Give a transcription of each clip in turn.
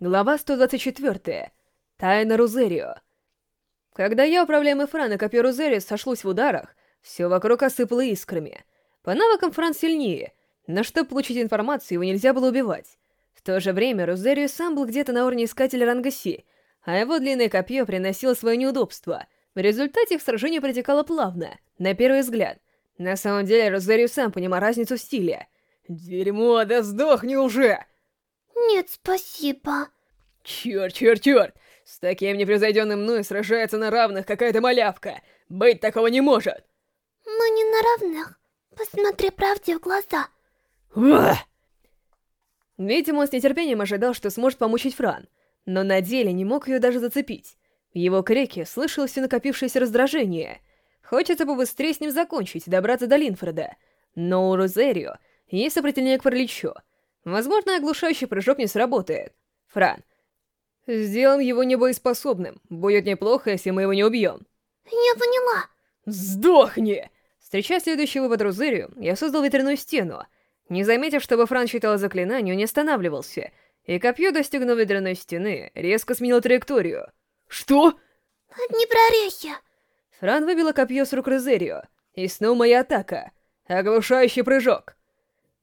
Глава 124. Тайна Рузерио. Когда я, управляемый и копье Рузерио сошлось в ударах, все вокруг осыпало искрами. По навыкам Фран сильнее, но чтобы получить информацию, его нельзя было убивать. В то же время Рузерио сам был где-то на уровне Искателя ранга Си, а его длинное копье приносило свое неудобство. В результате их сражение протекало плавно, на первый взгляд. На самом деле Рузерио сам понимал разницу в стиле. «Дерьмо, да сдохни уже!» Нет, спасибо. Черт, черт, черт! С таким непревзойденным мной сражается на равных какая-то малявка. Быть такого не может. Мы не на равных. Посмотри правде в глаза. Уah! Видимо, он с нетерпением ожидал, что сможет помучить Фран, но на деле не мог ее даже зацепить. В его крике слышалось все накопившееся раздражение. Хочется побыстрее с ним закончить и добраться до Линфреда. Но у Розерио есть сопротивление к параличу — Возможно, оглушающий прыжок не сработает. Фран, сделаем его небоеспособным. Будет неплохо, если мы его не убьем. Я поняла. Сдохни! Встречая следующего Бадрузырию, я создал ветряную стену. Не заметив, чтобы Фран читал заклинание, он не останавливался, и копье, достигнув ветряной стены, резко сменило траекторию. Что? Одни прорехи. Фран выбила копье с рук Розерио, и снова моя атака. Оглушающий прыжок.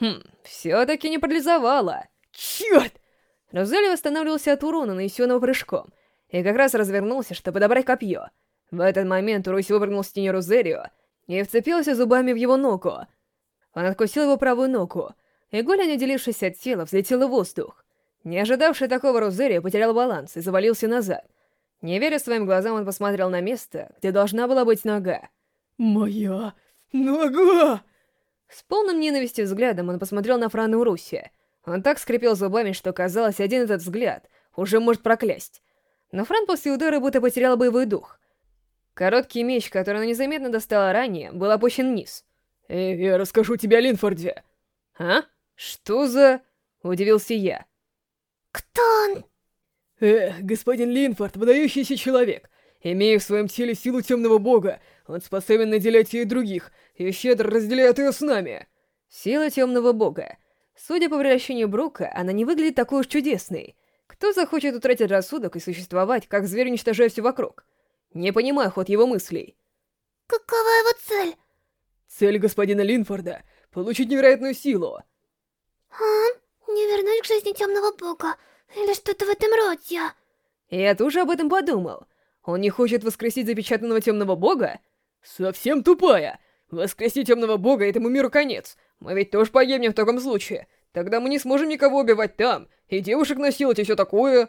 Хм, все-таки не парализовало. Черт! Розели восстанавливался от урона, нанесенного прыжком, и как раз развернулся, чтобы добрать копье. В этот момент Русь выпрыгнул с тени Розерио и вцепился зубами в его ногу. Он откусил его правую ногу, и Голя, не делившись от тела, взлетела в воздух. Не ожидавший такого Розерио потерял баланс и завалился назад. Не веря своим глазам, он посмотрел на место, где должна была быть нога. «Моя нога!» С полным ненавистью взглядом он посмотрел на Франа Уруси. Он так скрипел зубами, что казалось, один этот взгляд уже может проклясть. Но Фран после удара будто потерял боевой дух. Короткий меч, который она незаметно достала ранее, был опущен вниз. «Эй, я расскажу тебе о Линфорде!» «А? Что за...» — удивился я. «Кто он?» «Эх, господин Линфорд, выдающийся человек. Имея в своем теле силу темного бога, он способен наделять ее других, и щедро разделяет ее с нами. Сила темного бога. Судя по превращению Брука, она не выглядит такой уж чудесной. Кто захочет утратить рассудок и существовать, как зверь, уничтожая все вокруг? Не понимаю ход его мыслей. Какова его цель? Цель господина Линфорда — получить невероятную силу. А? Не вернуть к жизни темного бога? Или что-то в этом роде? Я тоже об этом подумал. Он не хочет воскресить запечатанного темного бога? Совсем тупая! Воскресить темного бога этому миру конец. Мы ведь тоже погибнем в таком случае. Тогда мы не сможем никого убивать там, и девушек насиловать и все такое.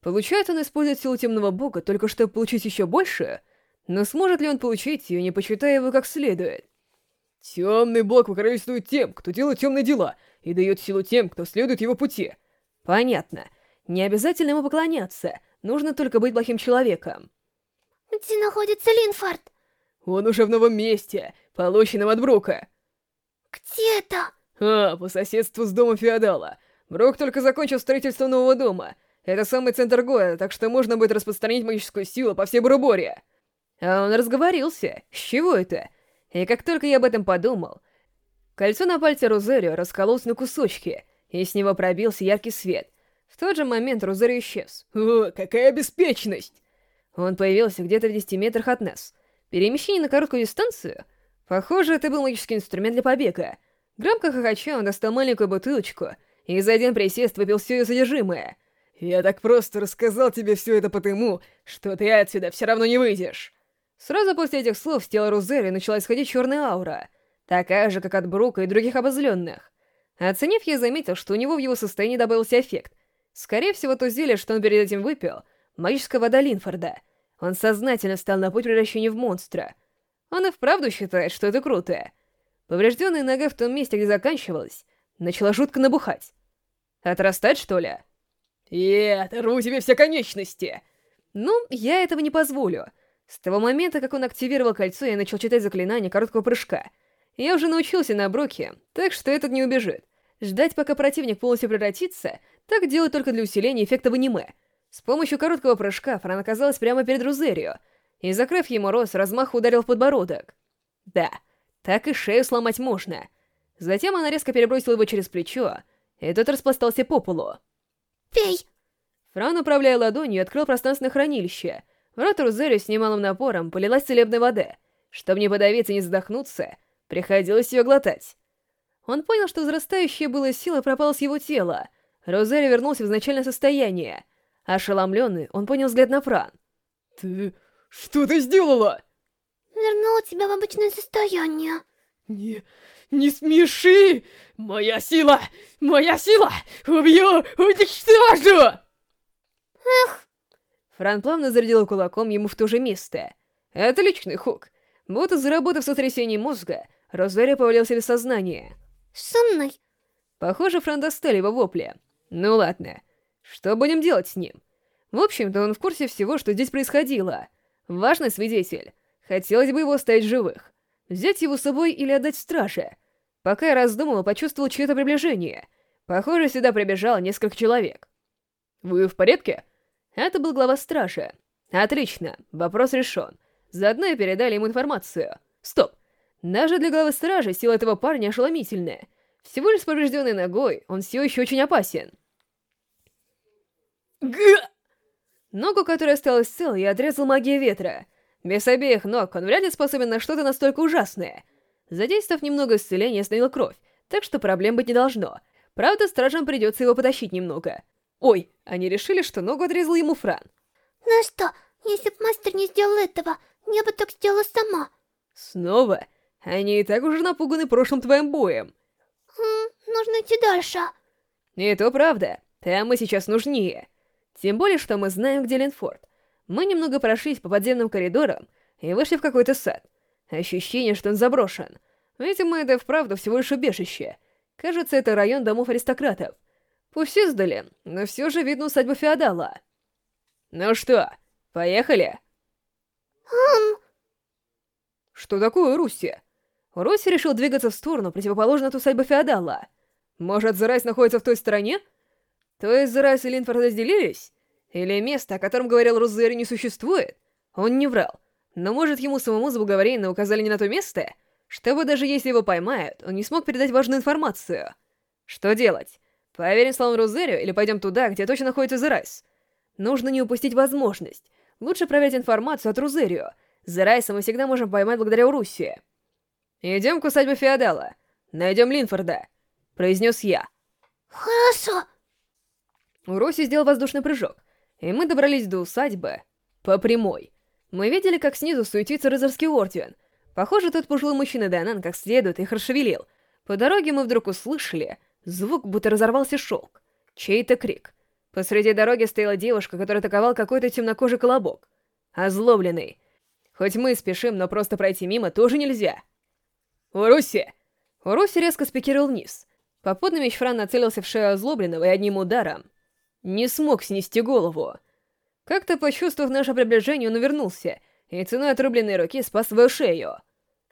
Получается, он использует силу темного бога только чтобы получить еще больше? Но сможет ли он получить ее, не почитая его как следует? Темный бог покровительствует тем, кто делает темные дела, и дает силу тем, кто следует его пути. Понятно. Не обязательно ему поклоняться, нужно только быть плохим человеком. Где находится Линфорд? Он уже в новом месте, полученном от Брука. Где это? А, по соседству с домом Феодала. Брук только закончил строительство нового дома. Это самый центр города, так что можно будет распространить магическую силу по всей Буруборе. А он разговорился. С чего это? И как только я об этом подумал, кольцо на пальце Розерио раскололось на кусочки, и с него пробился яркий свет. В тот же момент Розерио исчез. О, какая беспечность! Он появился где-то в 10 метрах от нас — Перемещение на короткую дистанцию? Похоже, это был магический инструмент для побега. Громко хохоча, он достал маленькую бутылочку и за один присест выпил все ее содержимое. «Я так просто рассказал тебе все это потому, что ты отсюда все равно не выйдешь!» Сразу после этих слов с тела Рузери начала исходить черная аура, такая же, как от Брука и других обозленных. Оценив, я заметил, что у него в его состоянии добавился эффект. Скорее всего, то зелье, что он перед этим выпил, магическая вода Линфорда — он сознательно стал на путь превращения в монстра. Он и вправду считает, что это круто. Поврежденная нога в том месте, где заканчивалась, начала жутко набухать. Отрастать, что ли? «Я оторву тебе все конечности!» Ну, я этого не позволю. С того момента, как он активировал кольцо, я начал читать заклинание короткого прыжка. Я уже научился на броке, так что этот не убежит. Ждать, пока противник полностью превратится, так делать только для усиления эффекта в аниме — с помощью короткого прыжка Фран оказалась прямо перед Рузерио, и, закрыв ему рот, с размаху ударил в подбородок. Да, так и шею сломать можно. Затем она резко перебросила его через плечо, и тот распластался по полу. «Пей!» Фран, управляя ладонью, открыл пространственное хранилище. В рот Рузерию с немалым напором полилась целебная вода. Чтобы не подавиться и не задохнуться, приходилось ее глотать. Он понял, что возрастающая была сила пропала с его тела. Розери вернулся в изначальное состояние. Ошеломленный, он понял взгляд на Фран. «Ты... что ты сделала?» Вернула тебя в обычное состояние. «Не... не смеши! Моя сила! Моя сила! Убью! Уничтожу!» Эх, Фран плавно зарядил кулаком ему в то же место. Отличный хук. Будто заработав сотрясение мозга, Розари повалился без сознания. шумный. Похоже, Фран достали его вопли. Ну ладно, что будем делать с ним? В общем-то, он в курсе всего, что здесь происходило. Важный свидетель. Хотелось бы его оставить живых. Взять его с собой или отдать страже. Пока я раздумывал, почувствовал чье-то приближение. Похоже, сюда прибежало несколько человек. «Вы в порядке?» Это был глава стражи. Отлично, вопрос решен. Заодно и передали ему информацию. Стоп. Даже для главы стражи сила этого парня ошеломительная. Всего лишь с поврежденной ногой, он все еще очень опасен. Г! Ногу, которая осталась целой, я отрезал магия ветра. Без обеих ног он вряд ли способен на что-то настолько ужасное. Задействовав немного исцеления, остановил кровь, так что проблем быть не должно. Правда, стражам придется его потащить немного. Ой, они решили, что ногу отрезал ему Фран. Ну что, если б мастер не сделал этого, я бы так сделала сама. Снова? Они и так уже напуганы прошлым твоим боем. Нужно идти дальше. И то правда, там мы сейчас нужнее. Тем более, что мы знаем, где Ленфорд. Мы немного прошлись по подземным коридорам и вышли в какой-то сад. Ощущение, что он заброшен. Видимо, это вправду всего лишь убежище. Кажется, это район домов аристократов. Пусть издали, но все же видно усадьбу феодала. Ну что, поехали? Хм, Что такое Руси? Руси решил двигаться в сторону, противоположную от усадьбы феодала. Может, Зарайс находится в той стороне? То есть Зарайс и Линфорд разделились? Или место, о котором говорил Рузери, не существует? Он не врал. Но может ему самому заблаговременно указали не на то место? Чтобы даже если его поймают, он не смог передать важную информацию. Что делать? Поверим словам Рузерию или пойдем туда, где точно находится Зерайс? Нужно не упустить возможность. Лучше проверить информацию от Рузерию. Зерайса мы всегда можем поймать благодаря Уруссии. «Идем к усадьбе Феодала. Найдем Линфорда», — произнес я. хорошо. Уруси сделал воздушный прыжок, и мы добрались до усадьбы по прямой. Мы видели, как снизу суетится рыцарский орден. Похоже, тот пожилой мужчина Данан как следует их расшевелил. По дороге мы вдруг услышали звук, будто разорвался шелк. Чей-то крик. Посреди дороги стояла девушка, которая атаковал какой-то темнокожий колобок. Озлобленный. Хоть мы и спешим, но просто пройти мимо тоже нельзя. «Уруси!» Уруси резко спикировал вниз. Попутный меч Фран нацелился в шею озлобленного и одним ударом не смог снести голову. Как-то почувствовав наше приближение, он увернулся, и ценой отрубленной руки спас свою шею.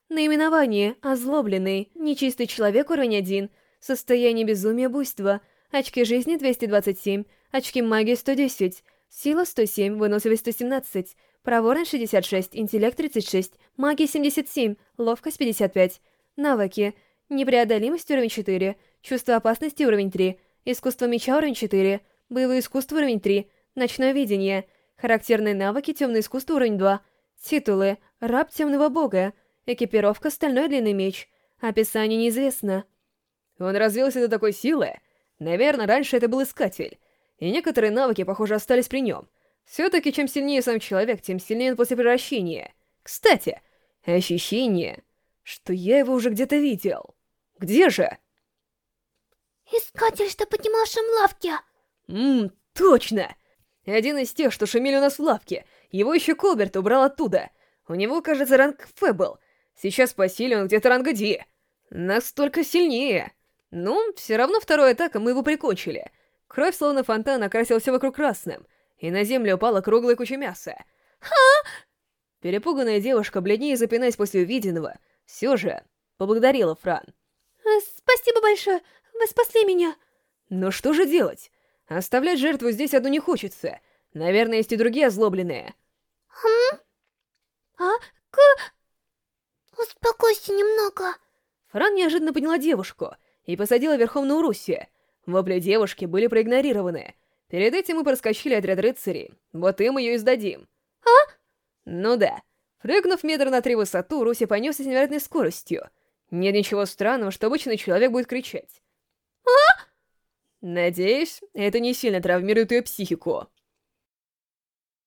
Наименование «Озлобленный», «Нечистый человек» уровень 1, состояние безумия буйства, очки жизни 227, очки магии 110, сила 107, выносливость 117, проворность 66, интеллект 36, магия 77, ловкость 55, навыки, непреодолимость уровень 4, чувство опасности уровень 3, искусство меча уровень 4, боевое искусство уровень 3, ночное видение, характерные навыки темное искусство уровень 2, титулы, раб темного бога, экипировка стальной длинный меч, описание неизвестно. Он развился до такой силы. Наверное, раньше это был искатель. И некоторые навыки, похоже, остались при нем. Все-таки, чем сильнее сам человек, тем сильнее он после превращения. Кстати, ощущение, что я его уже где-то видел. Где же? Искатель, что поднимал шум лавки. Ммм, точно! Один из тех, что шумели у нас в лавке. Его еще Колберт убрал оттуда. У него, кажется, ранг Ф был. Сейчас по силе он где-то ранга Ди. Настолько сильнее. Ну, все равно второй атака мы его прикончили. Кровь, словно фонтан, окрасила все вокруг красным, и на землю упала круглая куча мяса. Ха! Перепуганная девушка, бледнее запинаясь после увиденного, все же поблагодарила Фран. Спасибо большое, вы спасли меня. Но что же делать? Оставлять жертву здесь одну не хочется. Наверное, есть и другие озлобленные. А, к... Успокойся немного. Фран неожиданно подняла девушку и посадила верхом на Урусе. Вопли девушки были проигнорированы. Перед этим мы проскочили отряд рыцарей. Вот им ее и сдадим. А? Ну да. Прыгнув метр на три высоту, Руси понесся с невероятной скоростью. Нет ничего странного, что обычный человек будет кричать. А? Надеюсь, это не сильно травмирует ее психику.